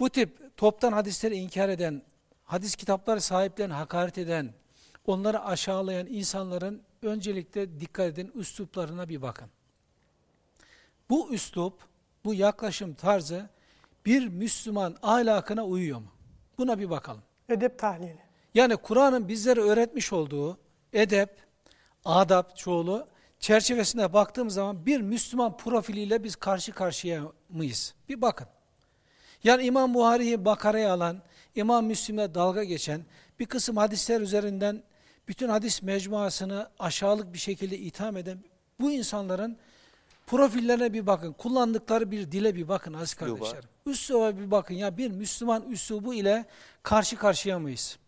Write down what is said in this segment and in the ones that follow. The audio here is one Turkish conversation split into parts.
bu tip toptan hadisleri inkar eden, hadis kitapları sahiplerine hakaret eden, onları aşağılayan insanların öncelikle dikkat edin üsluplarına bir bakın. Bu üslup, bu yaklaşım tarzı bir Müslüman ahlakına uyuyor mu? Buna bir bakalım. Edep tahlili. Yani Kur'an'ın bizlere öğretmiş olduğu edep, adap çoğulu çerçevesine baktığımız zaman bir Müslüman profiliyle biz karşı karşıya mıyız? Bir bakın. Yani İmam Buhari'yi Bakara'ya alan, İmam Müslim'le dalga geçen, bir kısım hadisler üzerinden bütün hadis mecmuasını aşağılık bir şekilde itham eden bu insanların profillerine bir bakın. Kullandıkları bir dile bir bakın aziz kardeşlerim. Üsluba bir bakın ya bir Müslüman üslubu ile karşı karşıya mıyız?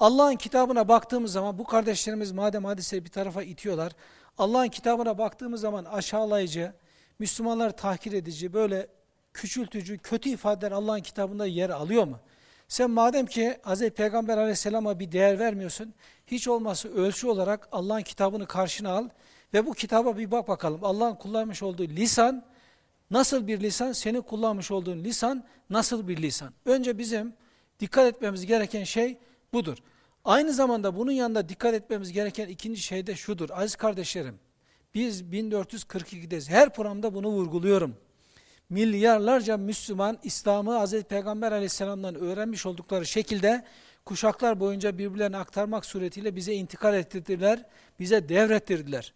Allah'ın kitabına baktığımız zaman bu kardeşlerimiz madem hadise bir tarafa itiyorlar. Allah'ın kitabına baktığımız zaman aşağılayıcı, Müslümanları tahkir edici, böyle küçültücü, kötü ifadeler Allah'ın kitabında yer alıyor mu? Sen madem ki Hz. Peygamber aleyhisselama bir değer vermiyorsun, hiç olmazsa ölçü olarak Allah'ın kitabını karşına al ve bu kitaba bir bak bakalım. Allah'ın kullanmış olduğu lisan nasıl bir lisan, senin kullanmış olduğun lisan nasıl bir lisan? Önce bizim dikkat etmemiz gereken şey budur. Aynı zamanda bunun yanında dikkat etmemiz gereken ikinci şey de şudur. Aziz kardeşlerim, biz 1442'deyiz. Her programda bunu vurguluyorum. Milyarlarca Müslüman İslam'ı Hz. Peygamber aleyhisselamdan öğrenmiş oldukları şekilde kuşaklar boyunca birbirlerine aktarmak suretiyle bize intikal ettirdiler, bize devrettirdiler.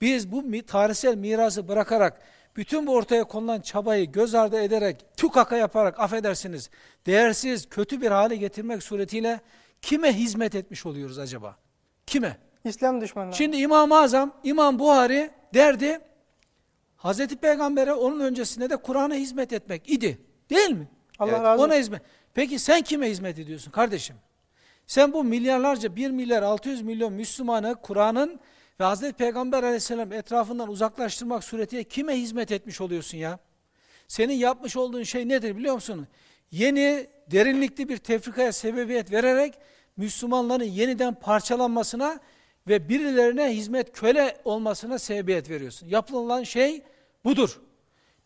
Biz bu tarihsel mirası bırakarak, bütün bu ortaya konulan çabayı göz ardı ederek, tükaka yaparak, affedersiniz, değersiz, kötü bir hale getirmek suretiyle kime hizmet etmiş oluyoruz acaba? Kime? İslam düşmanları. Şimdi İmam-ı Azam, İmam Buhari derdi, Hazreti Peygamber'e onun öncesinde de Kur'an'a hizmet etmek idi. Değil mi? Allah evet. razı olsun. Ona hizmet. Peki sen kime hizmet ediyorsun kardeşim? Sen bu milyarlarca 1 milyar 600 milyon Müslümanı Kur'an'ın ve Hazreti Peygamber aleyhisselam etrafından uzaklaştırmak suretiyle kime hizmet etmiş oluyorsun ya? Senin yapmış olduğun şey nedir biliyor musun? Yeni, derinlikli bir tefrikaya sebebiyet vererek Müslümanların yeniden parçalanmasına ve birilerine hizmet köle olmasına sebebiyet veriyorsun. Yapılan şey budur.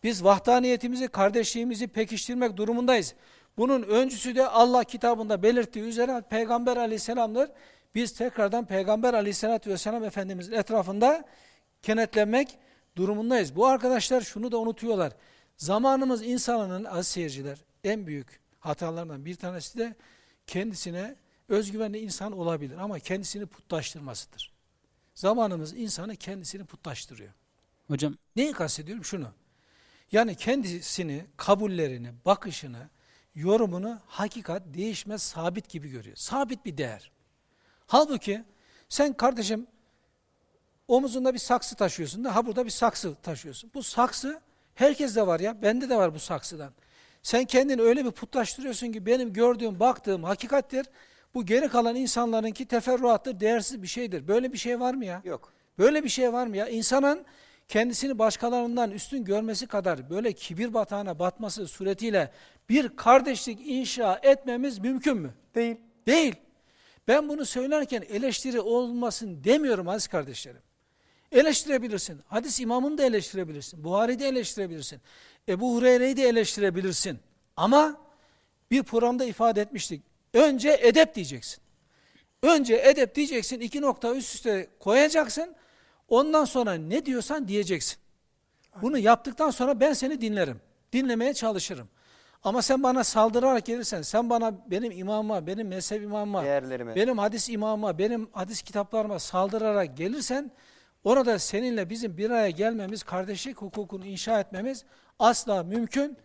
Biz vahdaniyetimizi, kardeşliğimizi pekiştirmek durumundayız. Bunun öncüsü de Allah kitabında belirttiği üzere Peygamber aleyhisselamdır. Biz tekrardan Peygamber aleyhisselatü vesselam Efendimizin etrafında kenetlenmek durumundayız. Bu arkadaşlar şunu da unutuyorlar. Zamanımız insanının az seyirciler en büyük hatalarından bir tanesi de kendisine özgüvenli insan olabilir ama kendisini putlaştırmasıdır. Zamanımız insanı kendisini putlaştırıyor. Hocam. Neyi kastediyorum? Şunu. Yani kendisini, kabullerini, bakışını, yorumunu hakikat değişmez, sabit gibi görüyor. Sabit bir değer. Halbuki sen kardeşim omuzunda bir saksı taşıyorsun da ha burada bir saksı taşıyorsun. Bu saksı herkeste var ya, bende de var bu saksıdan. Sen kendini öyle bir putlaştırıyorsun ki benim gördüğüm, baktığım hakikattir. Bu geri kalan insanlarınki teferruattır, değersiz bir şeydir. Böyle bir şey var mı ya? Yok. Böyle bir şey var mı ya? İnsanın kendisini başkalarından üstün görmesi kadar böyle kibir batağına batması suretiyle bir kardeşlik inşa etmemiz mümkün mü? Değil. Değil. Ben bunu söylerken eleştiri olmasın demiyorum aziz kardeşlerim. Eleştirebilirsin. Hadis imamını da eleştirebilirsin. Buhari'yi de eleştirebilirsin. Ebu Hureyre'yi de eleştirebilirsin. Ama bir programda ifade etmiştik. Önce edep diyeceksin. Önce edep diyeceksin, iki nokta üst üste koyacaksın. Ondan sonra ne diyorsan diyeceksin. Bunu yaptıktan sonra ben seni dinlerim. Dinlemeye çalışırım. Ama sen bana saldırarak gelirsen, sen bana benim imamıma, benim mezhep imamıma, benim hadis imamıma, benim hadis kitaplarıma saldırarak gelirsen, orada seninle bizim bir araya gelmemiz, kardeşlik hukukunu inşa etmemiz asla mümkün